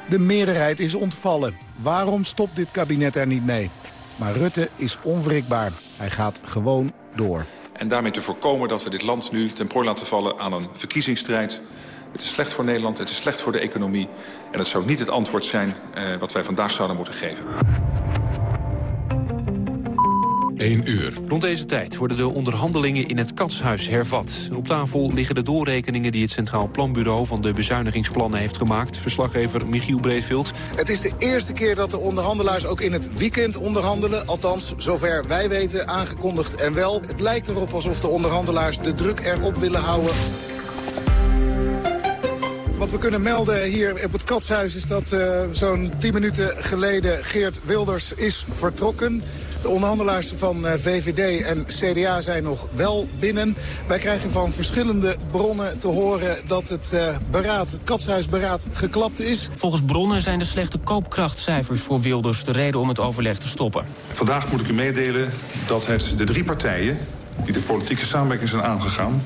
De meerderheid is ontvallen. Waarom stopt dit kabinet er niet mee? Maar Rutte is onwrikbaar. Hij gaat gewoon door. En daarmee te voorkomen dat we dit land nu ten prooi laten vallen aan een verkiezingsstrijd. Het is slecht voor Nederland, het is slecht voor de economie. En het zou niet het antwoord zijn uh, wat wij vandaag zouden moeten geven. 1 uur. Rond deze tijd worden de onderhandelingen in het katshuis hervat. Op tafel liggen de doorrekeningen die het Centraal Planbureau... van de bezuinigingsplannen heeft gemaakt. Verslaggever Michiel Breedveld. Het is de eerste keer dat de onderhandelaars ook in het weekend onderhandelen. Althans, zover wij weten, aangekondigd en wel. Het lijkt erop alsof de onderhandelaars de druk erop willen houden. Wat we kunnen melden hier op het Katshuis is dat uh, zo'n 10 minuten geleden Geert Wilders is vertrokken. De onderhandelaars van VVD en CDA zijn nog wel binnen. Wij krijgen van verschillende bronnen te horen dat het beraad, het katshuisberaad geklapt is. Volgens bronnen zijn de slechte koopkrachtcijfers voor Wilders de reden om het overleg te stoppen. Vandaag moet ik u meedelen dat het de drie partijen die de politieke samenwerking zijn aangegaan...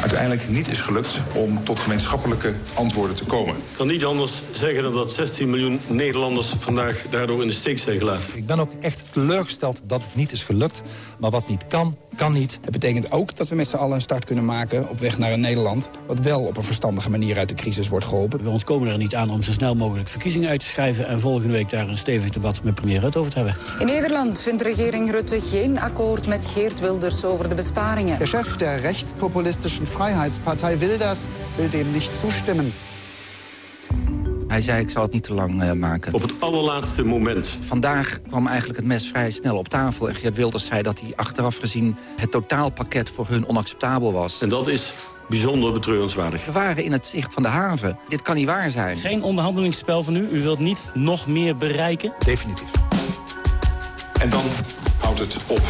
uiteindelijk niet is gelukt om tot gemeenschappelijke antwoorden te komen. Ik kan niet anders zeggen dan dat 16 miljoen Nederlanders vandaag daardoor in de steek zijn gelaten. Ik ben ook echt teleurgesteld dat het niet is gelukt. Maar wat niet kan, kan niet. Het betekent ook dat we met z'n allen een start kunnen maken op weg naar een Nederland... wat wel op een verstandige manier uit de crisis wordt geholpen. We ontkomen er niet aan om zo snel mogelijk verkiezingen uit te schrijven... en volgende week daar een stevig debat met premier Rutte over te hebben. In Nederland vindt regering Rutte geen akkoord met Geert Wilders over de besparingen. De chef der rechtspopulistischen Freiheitspartei Wilders wil dem niet toestemmen. Hij zei, ik zal het niet te lang uh, maken. Op het allerlaatste moment. Vandaag kwam eigenlijk het mes vrij snel op tafel. En Geert Wilders zei dat hij achteraf gezien het totaalpakket voor hun onacceptabel was. En dat is bijzonder betreurenswaardig. We waren in het zicht van de haven. Dit kan niet waar zijn. Geen onderhandelingsspel van u? U wilt niet nog meer bereiken? Definitief. En dan houdt het op.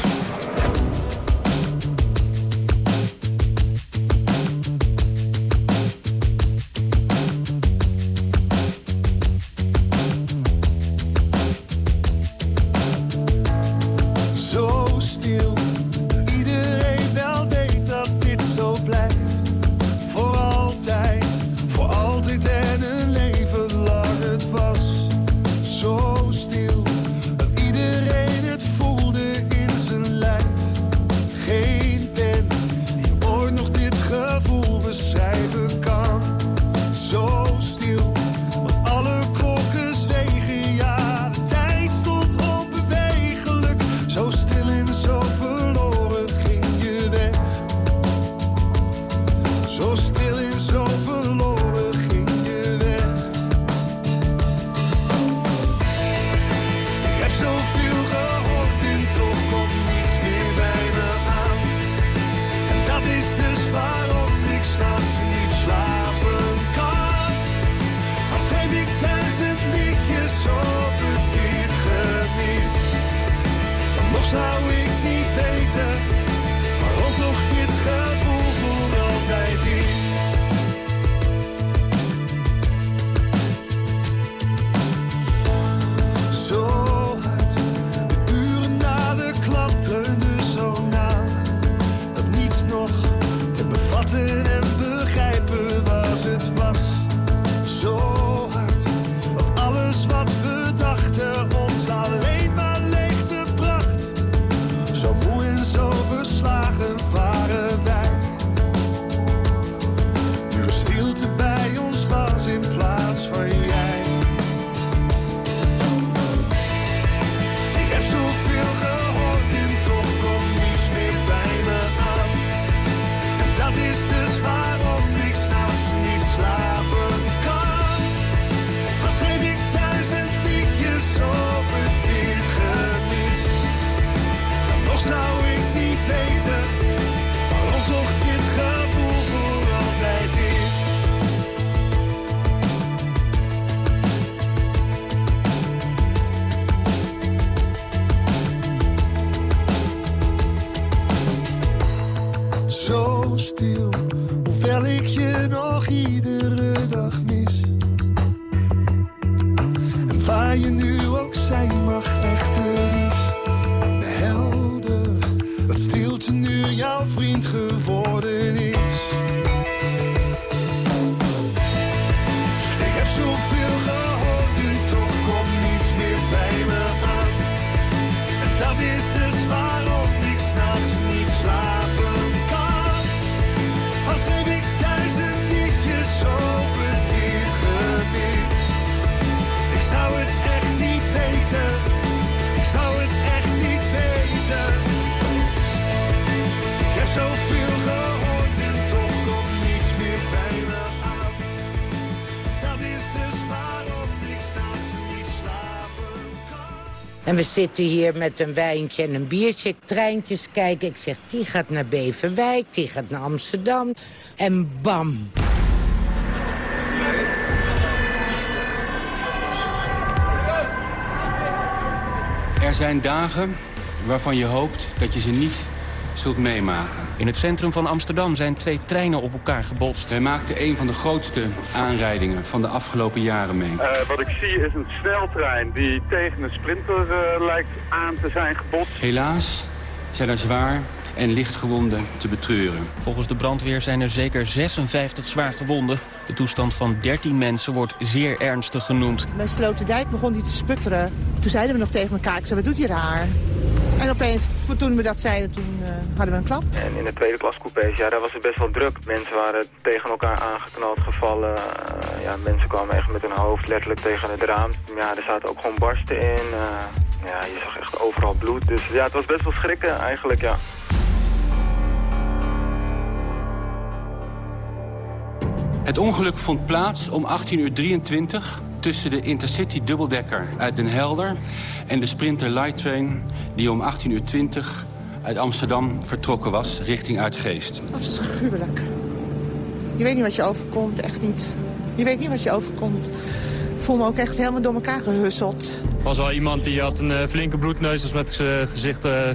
En we zitten hier met een wijntje en een biertje. Treintjes kijken. Ik zeg, die gaat naar Beverwijk, die gaat naar Amsterdam. En bam. Er zijn dagen waarvan je hoopt dat je ze niet zult meemaken. In het centrum van Amsterdam zijn twee treinen op elkaar gebotst. Wij maakten een van de grootste aanrijdingen van de afgelopen jaren mee. Uh, wat ik zie is een sneltrein die tegen een sprinter uh, lijkt aan te zijn gebotst. Helaas zijn er zwaar en lichtgewonden te betreuren. Volgens de brandweer zijn er zeker 56 zwaar gewonden. De toestand van 13 mensen wordt zeer ernstig genoemd. Bij Sloterdijk begon hij te sputteren. Toen zeiden we nog tegen elkaar, ik zei, wat doet hij raar? En opeens, toen we dat zeiden, toen uh, hadden we een klap. En in de tweede klas coupés, ja, daar was het best wel druk. Mensen waren tegen elkaar aangeknald, gevallen. Uh, ja, mensen kwamen echt met hun hoofd letterlijk tegen het raam. Ja, er zaten ook gewoon barsten in. Uh, ja, je zag echt overal bloed. Dus ja, het was best wel schrikken eigenlijk, ja. Het ongeluk vond plaats om 18.23 uur tussen de Intercity dubbeldekker uit Den Helder... en de Sprinter Light Train die om 18.20 uur uit Amsterdam vertrokken was richting Uitgeest. Afschuwelijk. Je weet niet wat je overkomt, echt niet. Je weet niet wat je overkomt. Ik voel me ook echt helemaal door elkaar gehusseld. Er was wel iemand die had een uh, flinke bloedneus, dus met zijn gezicht... Uh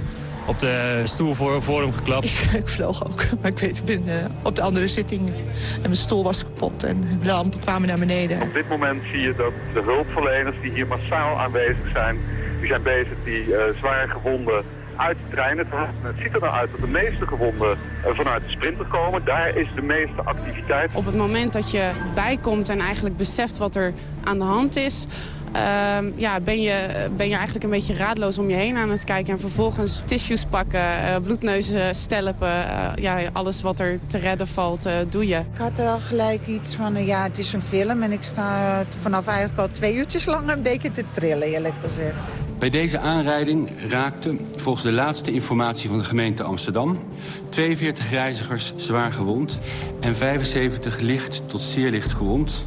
op de stoel voor, voor hem geklapt. Ik, ik vloog ook, maar ik weet, ik ben uh, op de andere zitting. En mijn stoel was kapot en de lampen kwamen naar beneden. Op dit moment zie je dat de hulpverleners die hier massaal aanwezig zijn... die zijn bezig die uh, zwaar gewonden uit de treinen te halen. Het ziet er nou uit dat de meeste gewonden uh, vanuit de sprinter komen. Daar is de meeste activiteit. Op het moment dat je bijkomt en eigenlijk beseft wat er aan de hand is... Uh, ja, ben, je, ben je eigenlijk een beetje raadloos om je heen aan het kijken. En vervolgens tissues pakken, uh, bloedneuzen stelpen. Uh, ja, alles wat er te redden valt, uh, doe je. Ik had al gelijk iets van, ja, het is een film. En ik sta vanaf eigenlijk al twee uurtjes lang een beetje te trillen, eerlijk gezegd. Bij deze aanrijding raakten, volgens de laatste informatie van de gemeente Amsterdam... 42 reizigers zwaar gewond en 75 licht tot zeer licht gewond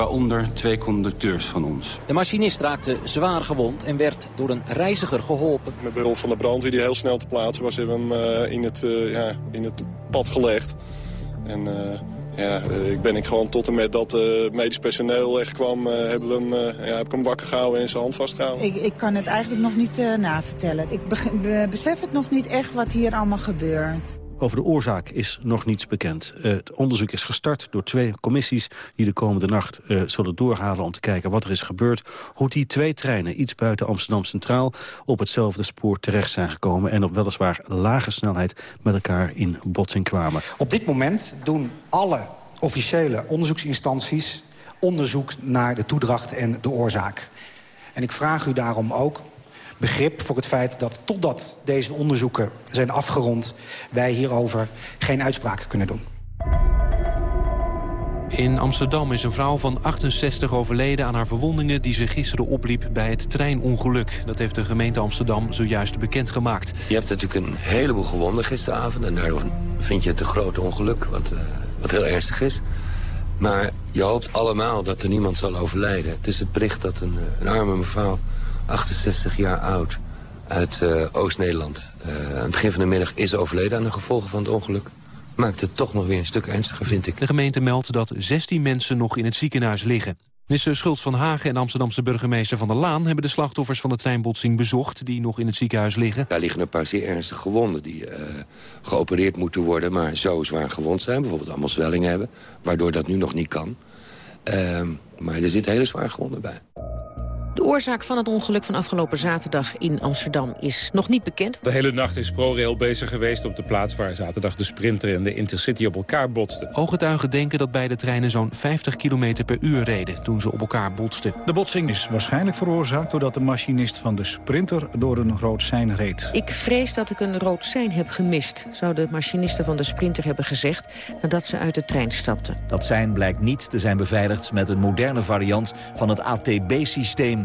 waaronder twee conducteurs van ons. De machinist raakte zwaar gewond en werd door een reiziger geholpen. Met behulp van de brandweer die heel snel te plaatsen was... hebben we hem uh, in, het, uh, ja, in het pad gelegd. En uh, ja, ik ben ik gewoon tot en met dat medisch personeel echt kwam... hebben we hem, ja, heb ik hem wakker gehouden en zijn hand vastgehouden. Ik, ik kan het eigenlijk nog niet navertellen. Ik besef het nog niet echt wat hier allemaal gebeurt. Over de oorzaak is nog niets bekend. Uh, het onderzoek is gestart door twee commissies... die de komende nacht uh, zullen doorhalen om te kijken wat er is gebeurd. Hoe die twee treinen iets buiten Amsterdam Centraal... op hetzelfde spoor terecht zijn gekomen... en op weliswaar lage snelheid met elkaar in botsing kwamen. Op dit moment doen alle officiële onderzoeksinstanties... onderzoek naar de toedracht en de oorzaak. En ik vraag u daarom ook begrip voor het feit dat totdat deze onderzoeken zijn afgerond... wij hierover geen uitspraken kunnen doen. In Amsterdam is een vrouw van 68 overleden aan haar verwondingen... die ze gisteren opliep bij het treinongeluk. Dat heeft de gemeente Amsterdam zojuist bekendgemaakt. Je hebt natuurlijk een heleboel gewonden gisteravond... en daardoor vind je het een groot ongeluk, wat, uh, wat heel ernstig is. Maar je hoopt allemaal dat er niemand zal overlijden. Het is het bericht dat een, een arme mevrouw 68 jaar oud, uit uh, Oost-Nederland. Uh, aan het begin van de middag is overleden aan de gevolgen van het ongeluk. Maakt het toch nog weer een stuk ernstiger, vind ik. De gemeente meldt dat 16 mensen nog in het ziekenhuis liggen. Minister Schultz van Hagen en Amsterdamse burgemeester Van der Laan... hebben de slachtoffers van de treinbotsing bezocht die nog in het ziekenhuis liggen. Daar liggen een paar zeer ernstige gewonden die uh, geopereerd moeten worden... maar zo zwaar gewond zijn, bijvoorbeeld allemaal zwellingen hebben... waardoor dat nu nog niet kan. Uh, maar er zitten hele zwaar gewonden bij. De oorzaak van het ongeluk van afgelopen zaterdag in Amsterdam is nog niet bekend. De hele nacht is ProRail bezig geweest op de plaats waar zaterdag de Sprinter en de Intercity op elkaar botsten. Ooggetuigen denken dat beide treinen zo'n 50 km per uur reden toen ze op elkaar botsten. De botsing is waarschijnlijk veroorzaakt doordat de machinist van de Sprinter door een rood sein reed. Ik vrees dat ik een rood sein heb gemist, zou de machiniste van de Sprinter hebben gezegd nadat ze uit de trein stapten. Dat sein blijkt niet te zijn beveiligd met een moderne variant van het ATB-systeem.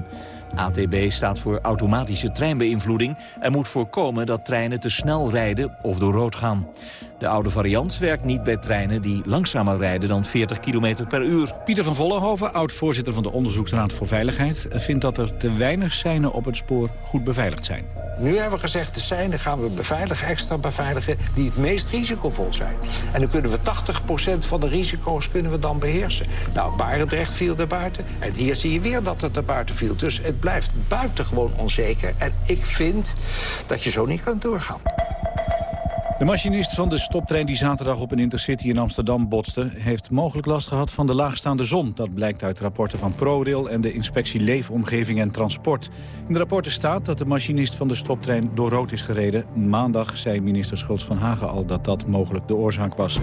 ATB staat voor automatische treinbeïnvloeding... en moet voorkomen dat treinen te snel rijden of door rood gaan. De oude variant werkt niet bij treinen die langzamer rijden dan 40 km per uur. Pieter van Vollenhoven, oud-voorzitter van de Onderzoeksraad voor Veiligheid... vindt dat er te weinig seinen op het spoor goed beveiligd zijn. Nu hebben we gezegd, de seinen gaan we beveiligen, extra beveiligen... die het meest risicovol zijn. En dan kunnen we 80% van de risico's kunnen we dan beheersen. Nou, Barendrecht viel er buiten. En hier zie je weer dat het er buiten viel. Dus het blijft buitengewoon onzeker. En ik vind dat je zo niet kan doorgaan. De machinist van de stoptrein die zaterdag op een intercity in Amsterdam botste... heeft mogelijk last gehad van de laagstaande zon. Dat blijkt uit rapporten van ProRail en de inspectie Leefomgeving en Transport. In de rapporten staat dat de machinist van de stoptrein door rood is gereden. Maandag zei minister Schultz van Hagen al dat dat mogelijk de oorzaak was.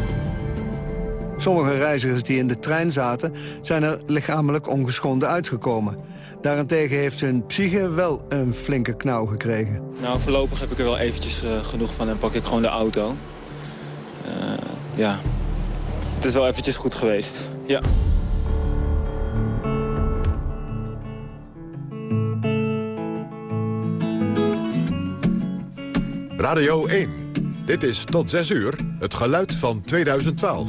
Sommige reizigers die in de trein zaten zijn er lichamelijk ongeschonden uitgekomen. Daarentegen heeft hun psyche wel een flinke knauw gekregen. Nou, voorlopig heb ik er wel eventjes uh, genoeg van en pak ik gewoon de auto. Uh, ja, het is wel eventjes goed geweest, ja. Radio 1. Dit is tot 6 uur het geluid van 2012.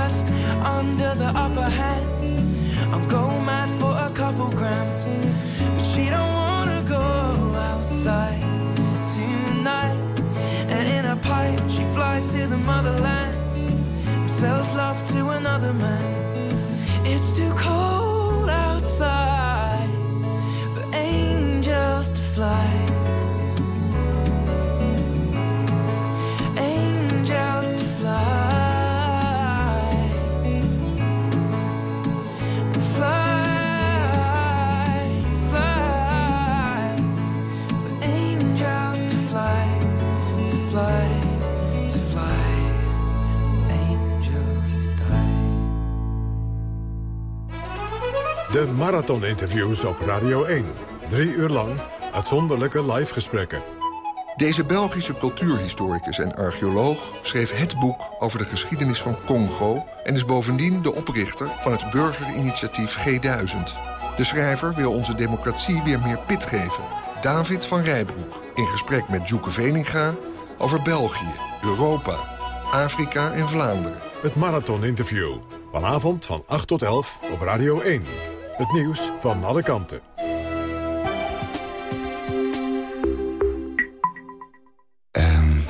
just under the upper hand. I'm go mad for a couple grams, but she don't wanna go outside tonight. And in a pipe, she flies to the motherland and sells love to another man. De marathoninterviews op Radio 1. Drie uur lang uitzonderlijke live gesprekken. Deze Belgische cultuurhistoricus en archeoloog schreef het boek over de geschiedenis van Congo... en is bovendien de oprichter van het burgerinitiatief G1000. De schrijver wil onze democratie weer meer pit geven. David van Rijbroek in gesprek met Joeke Veninga over België, Europa, Afrika en Vlaanderen. Het marathoninterview. Vanavond van 8 tot 11 op Radio 1. Het nieuws van alle kanten.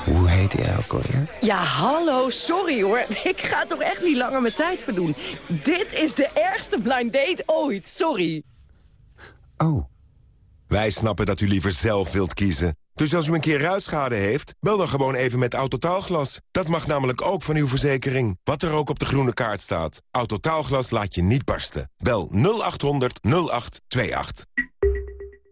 Hoe heet hij ook alweer? Ja, hallo, sorry hoor. Ik ga toch echt niet langer mijn tijd verdoen. Dit is de ergste blind date ooit, sorry. Oh. Wij snappen dat u liever zelf wilt kiezen. Dus als u een keer ruitschade heeft, bel dan gewoon even met Autotaalglas. Dat mag namelijk ook van uw verzekering. Wat er ook op de groene kaart staat. Autotaalglas laat je niet barsten. Bel 0800 0828.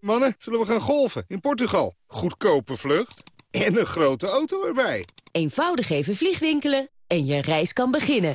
Mannen, zullen we gaan golfen in Portugal? Goedkope vlucht en een grote auto erbij. Eenvoudig even vliegwinkelen en je reis kan beginnen.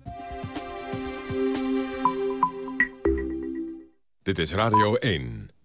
Dit is Radio 1.